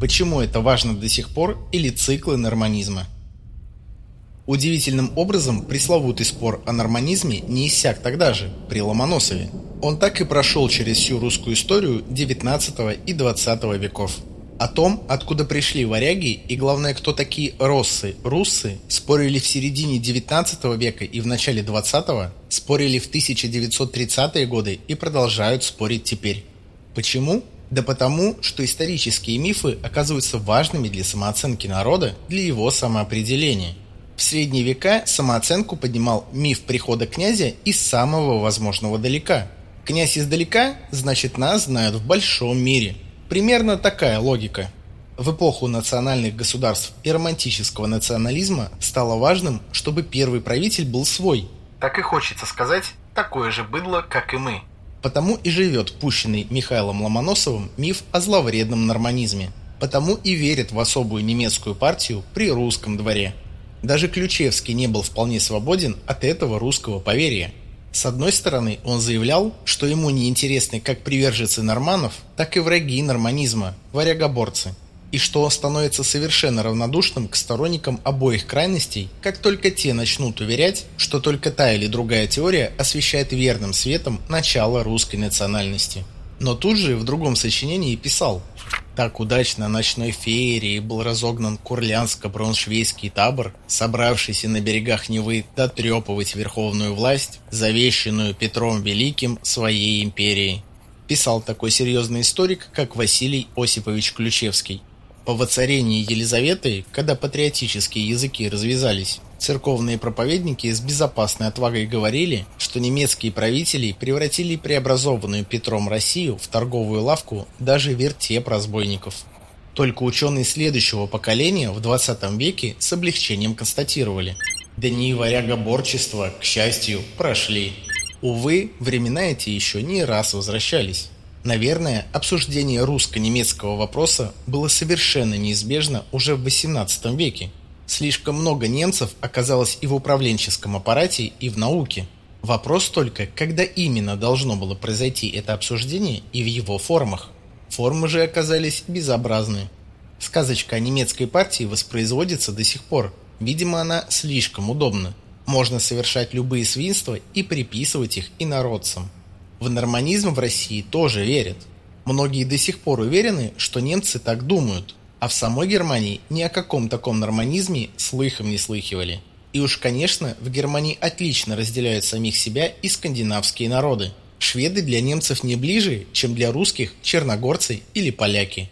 Почему это важно до сих пор или циклы норманизма? Удивительным образом пресловутый спор о норманизме не иссяк тогда же, при Ломоносове. Он так и прошел через всю русскую историю XIX и XX веков. О том, откуда пришли варяги и, главное, кто такие россы, руссы, спорили в середине XIX века и в начале XX, спорили в 1930-е годы и продолжают спорить теперь. Почему? Да потому, что исторические мифы оказываются важными для самооценки народа, для его самоопределения. В средние века самооценку поднимал миф прихода князя из самого возможного далека. Князь издалека, значит нас знают в большом мире – Примерно такая логика. В эпоху национальных государств и романтического национализма стало важным, чтобы первый правитель был свой. Так и хочется сказать, такое же быдло, как и мы. Потому и живет пущенный Михаилом Ломоносовым миф о зловредном норманизме. Потому и верит в особую немецкую партию при русском дворе. Даже Ключевский не был вполне свободен от этого русского поверья. С одной стороны, он заявлял, что ему не интересны как приверженцы норманов, так и враги норманизма, варягоборцы, и что он становится совершенно равнодушным к сторонникам обоих крайностей, как только те начнут уверять, что только та или другая теория освещает верным светом начало русской национальности. Но тут же в другом сочинении писал так удачно ночной феерии был разогнан курлянско-броншвейский табор, собравшийся на берегах Невы дотрепывать верховную власть, завещенную Петром Великим своей империей. Писал такой серьезный историк, как Василий Осипович Ключевский. По воцарении Елизаветы, когда патриотические языки развязались, церковные проповедники с безопасной отвагой говорили, что немецкие правители превратили преобразованную Петром Россию в торговую лавку даже вертеп разбойников. Только ученые следующего поколения в 20 веке с облегчением констатировали – дни варягоборчества, к счастью, прошли. Увы, времена эти еще не раз возвращались. Наверное, обсуждение русско-немецкого вопроса было совершенно неизбежно уже в XVIII веке. Слишком много немцев оказалось и в управленческом аппарате, и в науке. Вопрос только, когда именно должно было произойти это обсуждение и в его формах. Формы же оказались безобразны. Сказочка о немецкой партии воспроизводится до сих пор. Видимо, она слишком удобна. Можно совершать любые свинства и приписывать их инородцам. В норманизм в России тоже верят. Многие до сих пор уверены, что немцы так думают, а в самой Германии ни о каком таком норманизме слыхом не слыхивали. И уж, конечно, в Германии отлично разделяют самих себя и скандинавские народы. Шведы для немцев не ближе, чем для русских черногорцы или поляки.